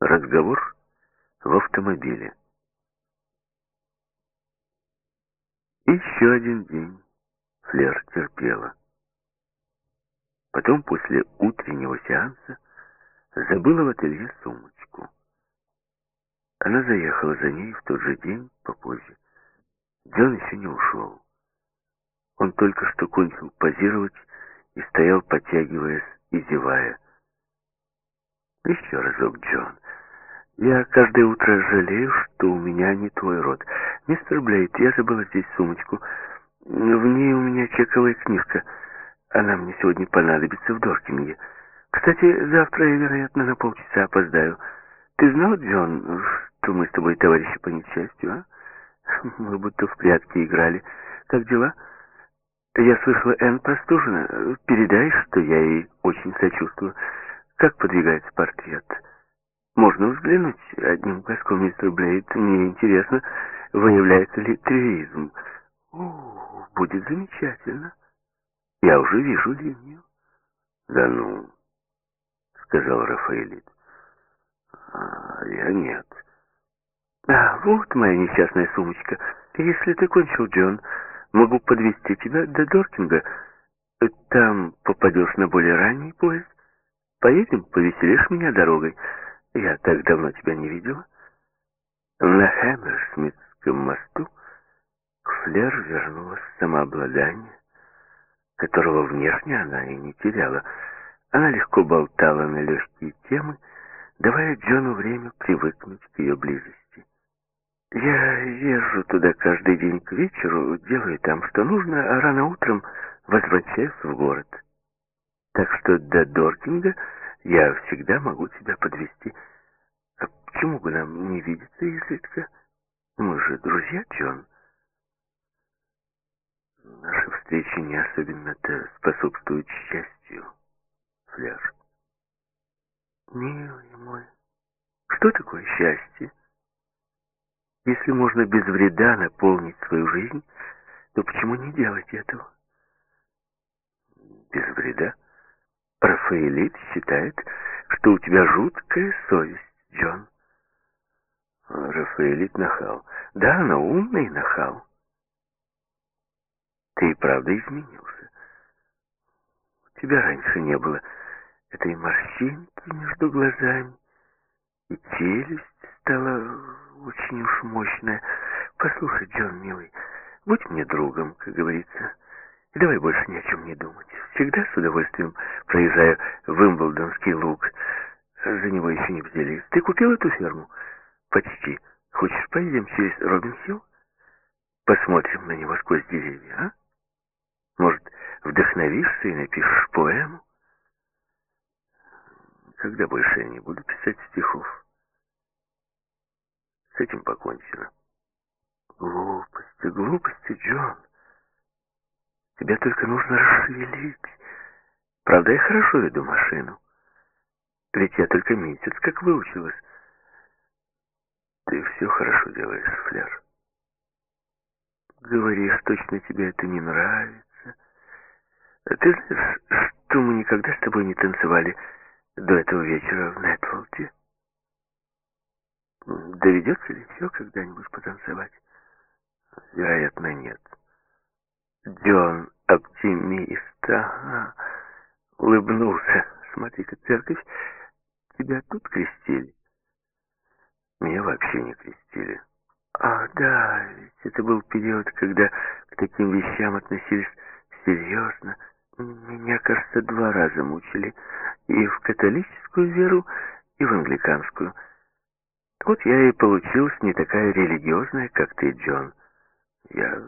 Разговор в автомобиле. Еще один день Флер терпела. Потом, после утреннего сеанса, забыла в ателье сумочку. Она заехала за ней в тот же день попозже. Джон еще не ушел. Он только что кончил позировать и стоял, потягиваясь и зевая. Еще разок, Джон. Я каждое утро жалею, что у меня не твой род. Мистер Блейд, я забыла здесь сумочку. В ней у меня чековая книжка. Она мне сегодня понадобится в Доркинге. Кстати, завтра я, вероятно, на полчаса опоздаю. Ты знал, Джон, что мы с тобой товарищи по несчастью, а? Мы будто в прятки играли. Как дела? Я слышала, Энн простужена. Передай, что я ей очень сочувствую. Как подвигается портрет? Можно взглянуть одним глазком, мистер Блейд. Мне интересно, выявляется ли трюизм. О, будет замечательно. Я уже вижу линию. Да ну, сказал Рафаэлит. А я нет. А, вот моя несчастная сумочка. Если ты кончил, Джон, могу подвезти тебя до Доркинга. Там попадешь на более ранний поезд. Поедем, повеселишь меня дорогой. Я так давно тебя не видела. На Хэмерсмитском мосту Флер вернулось самообладание, которого внешне она и не теряла. Она легко болтала на легкие темы, давая Джону время привыкнуть к ее близости. «Я езжу туда каждый день к вечеру, делаю там, что нужно, а рано утром возвращаюсь в город. Так что до Доркинга я всегда могу тебя подвести. Почему бы нам не видеться изредка? Мы же друзья, Джон». Наши встречи не особенно-то способствуют счастью, Фляж. Милый мой, что такое счастье? Если можно без вреда наполнить свою жизнь, то почему не делать этого? Без вреда? Рафаэлит считает, что у тебя жуткая совесть, Джон. Рафаэлит нахал. Да, но умный нахал. Ты и правда изменился. У тебя раньше не было этой морщинки между глазами, и челюсть стала очень уж мощная. Послушай, Джон, милый, будь мне другом, как говорится, и давай больше ни о чем не думать. Всегда с удовольствием проезжаю в Имблдонский луг. За него еще не взялись. Ты купил эту ферму? Почти. Хочешь, поедем через Робин-Хилл? Посмотрим на него сквозь деревья, а? Может, вдохновишься и напишешь поэму? Когда больше я не буду писать стихов? С этим покончено. Глупости, глупости, Джон. Тебя только нужно расшевелить. Правда, я хорошо веду машину. Ведь я только месяц как выучилась. Ты все хорошо делаешь, Флер. Говоришь, точно тебе это не нравится. Ты знаешь, что мы никогда с тобой не танцевали до этого вечера в Нетфолде? Доведется ли все когда-нибудь потанцевать? Вероятно, нет. Джон, оптимист, ага, улыбнулся. Смотри-ка, церковь, тебя тут крестили? Меня вообще не крестили. А, да, ведь это был период, когда к таким вещам относились серьезно. Меня, кажется, два раза мучили. И в католическую веру, и в англиканскую. Вот я и получилась не такая религиозная, как ты, Джон. Я...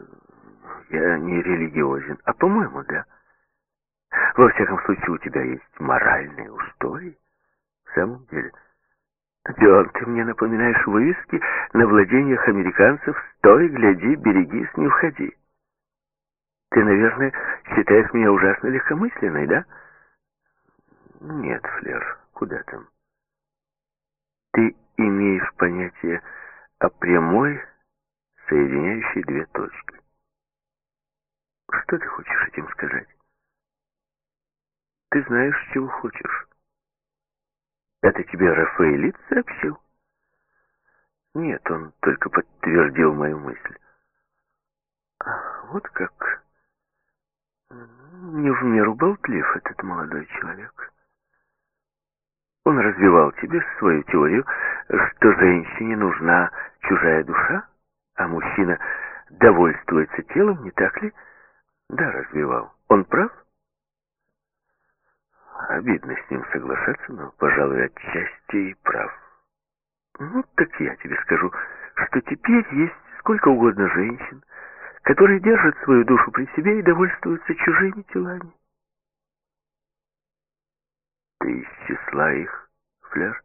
я не религиозен. А по-моему, да. Во всяком случае, у тебя есть моральные устои. В самом деле... Джон, ты мне напоминаешь вывески на владениях американцев «Стой, гляди, берегись, не уходи». Ты, наверное, считаешь меня ужасно легкомысленной, да? Нет, Флер, куда там? Ты имеешь понятие о прямой, соединяющей две точки. Что ты хочешь этим сказать? Ты знаешь, чего хочешь. Это тебе Рафаэлит сообщил? Нет, он только подтвердил мою мысль. Ах, вот как. Не в меру болтлив этот молодой человек. Он развивал тебе свою теорию, что женщине нужна чужая душа, а мужчина довольствуется телом, не так ли? Да, развивал. Он прав? Обидно с ним соглашаться, но, пожалуй, отчасти и прав. Ну, так я тебе скажу, что теперь есть сколько угодно женщин, которые держат свою душу при себе и довольствуются чужими телами. Ты из числа их, Флер?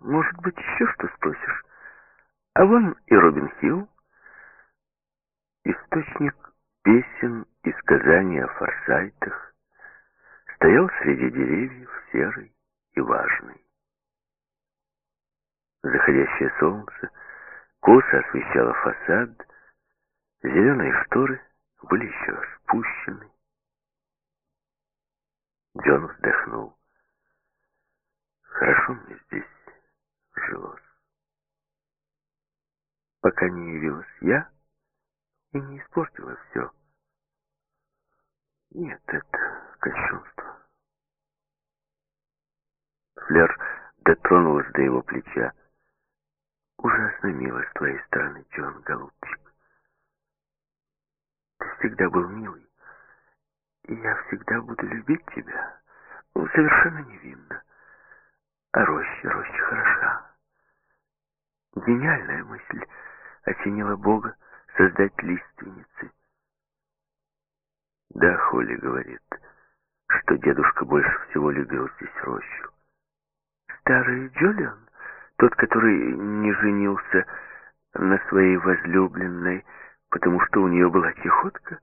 Может быть, еще что спросишь? А вон и Робин Хилл, источник песен и сказаний о форсайтах, стоял среди деревьев серый и важный. Заходящее солнце косо освещало фасад, зеленые шторы были еще спущены. Джон вздохнул. Хорошо мне здесь жилось. Пока не явилась я и не испортила все. Нет, это кощунство. Флер дотронулась до его плеча. Ужасно мило с твоей стороны, Джон, голубчик. Ты всегда был милый, и я всегда буду любить тебя. Ну, совершенно невинно. А роща, роща хороша. Гениальная мысль осенила Бога создать лиственницы. Да, Холли говорит, что дедушка больше всего любил здесь рощу. Старый Джолиан тот, который не женился на своей возлюбленной, потому что у нее была чехотка?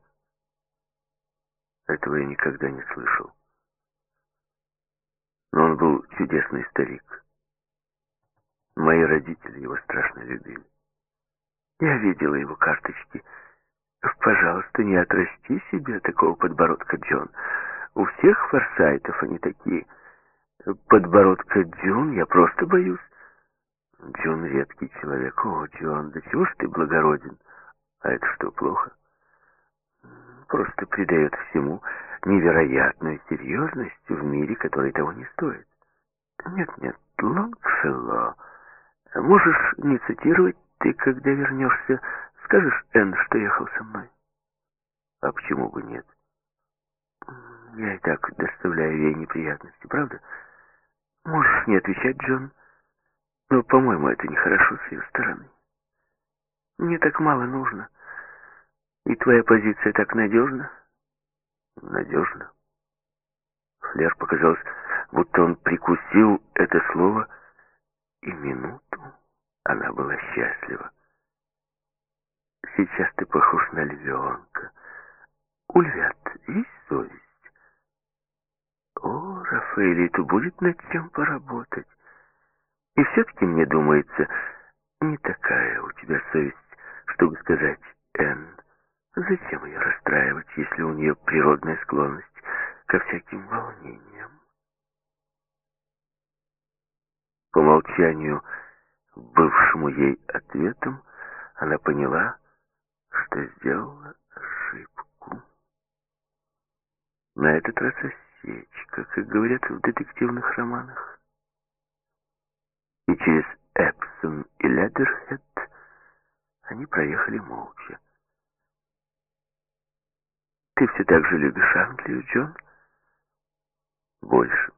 Этого я никогда не слышал. Но он был чудесный старик. Мои родители его страшно любили. Я видела его карточки. Пожалуйста, не отрасти себе такого подбородка, Джон. У всех форсайтов они такие. Подбородка Джон я просто боюсь. Джон редкий человек. О, Джон, да чего ж ты благороден? А это что, плохо? Просто придает всему невероятную серьезность в мире, который того не стоит. Нет-нет, Лонгфелло, можешь не цитировать, ты, когда вернешься, скажешь Энн, что ехал со мной? А почему бы нет? Я и так доставляю ей неприятности, правда? Можешь не отвечать, Джон. Но, по-моему, это нехорошо с ее стороны. Мне так мало нужно. И твоя позиция так надежна? Надежна. Флер показалось, будто он прикусил это слово, и минуту она была счастлива. Сейчас ты похож на львенка. У львят есть совесть. О, Рафаэлиту будет над чем поработать. И все-таки мне думается, не такая у тебя совесть, чтобы сказать Энн. Зачем ее расстраивать, если у нее природная склонность ко всяким волнениям? По молчанию, бывшему ей ответом, она поняла, что сделала ошибку. На этот раз осечка, как говорят в детективных романах и через Эпсон и Ледерхед они проехали молча. «Ты все так же любишь Англию, Джон?» «Больше.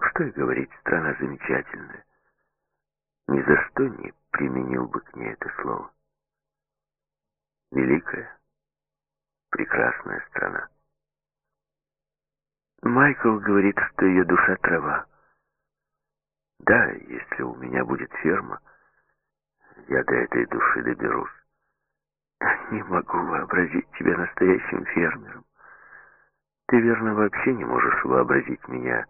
Что и говорить, страна замечательная. Ни за что не применил бы к ней это слово. Великая, прекрасная страна. Майкл говорит, что ее душа трава. Да, если у меня будет ферма, я до этой души доберусь. Не могу вообразить тебя настоящим фермером. Ты, верно, вообще не можешь вообразить меня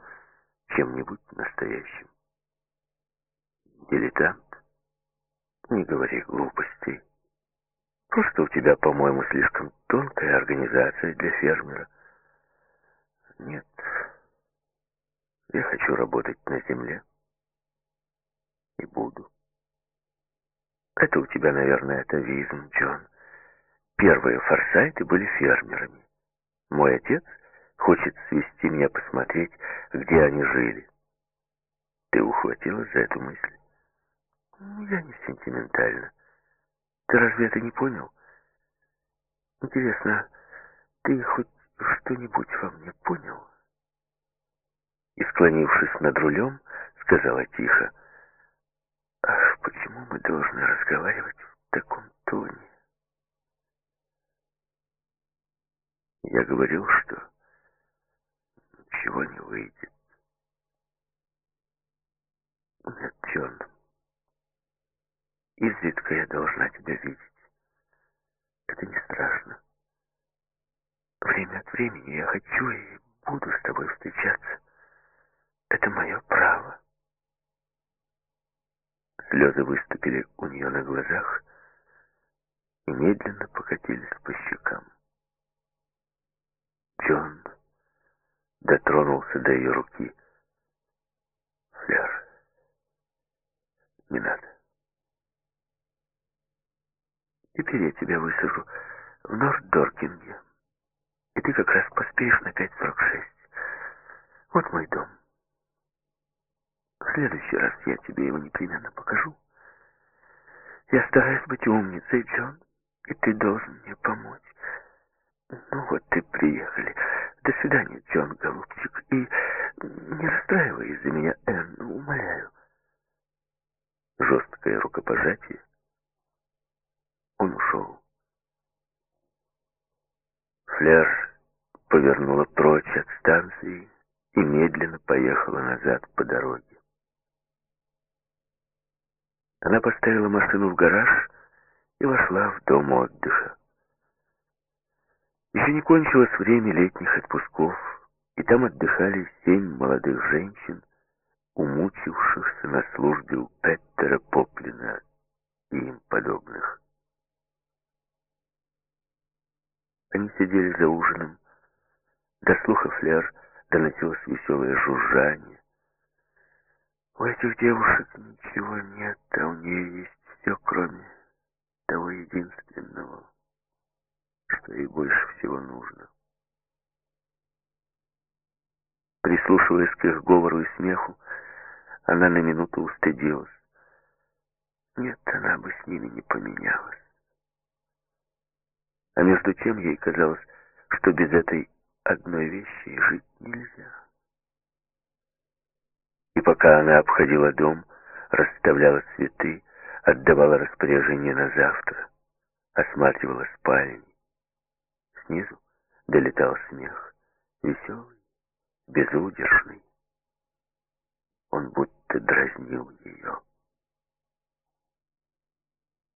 чем-нибудь настоящим. Дилетант? Не говори глупостей. Просто у тебя, по-моему, слишком тонкая организация для фермера. Нет, Я хочу работать на земле. И буду. Это у тебя, наверное, атовизм, Джон. Первые форсайты были фермерами. Мой отец хочет свести меня посмотреть, где они жили. Ты ухватилась за эту мысль? Ну, я не сентиментально. Ты разве это не понял? Интересно, ты хоть что-нибудь во мне понял? И, склонившись над рулем, сказала тихо, «Ах, почему мы должны разговаривать в таком тоне?» Я говорил, что ничего не выйдет. Нет, Джон, изредка я должна тебя видеть. Это не страшно. Время от времени я хочу и буду с тобой встречаться. Это мое право. Слезы выступили у нее на глазах и медленно покатились по щекам. Джон дотронулся до ее руки. Флер, не надо. Теперь я тебя высажу в Норддоркинге, и ты как раз поспеешь на 5.46. Вот мой дом. В следующий раз я тебе его непременно покажу. Я стараюсь быть умницей, Джон, и ты должен мне помочь. Ну вот ты приехали. До свидания, Джон, голубчик. И не расстраивай из-за меня, Энн, умоляю. Жесткое рукопожатие. Он ушел. Флер повернула прочь от станции и медленно поехала назад по дороге. Она поставила машину в гараж и вошла в дом отдыха. Еще не кончилось время летних отпусков, и там отдыхали семь молодых женщин, умучившихся на службе у Петтера Поплина и им подобных. Они сидели за ужином. До слуха Флер доносилось веселое жужжание. У этих девушек ничего нет, а у нее есть все, кроме того единственного, что ей больше всего нужно. Прислушиваясь к их говору и смеху, она на минуту устыдилась. Нет, она бы с ними не поменялась. А между тем ей казалось, что без этой одной вещи жить нельзя. И пока она обходила дом, расставляла цветы, отдавала распоряжение на завтра, осматривала спальни. Снизу долетал смех, веселый, безудержный. Он будто дразнил ее.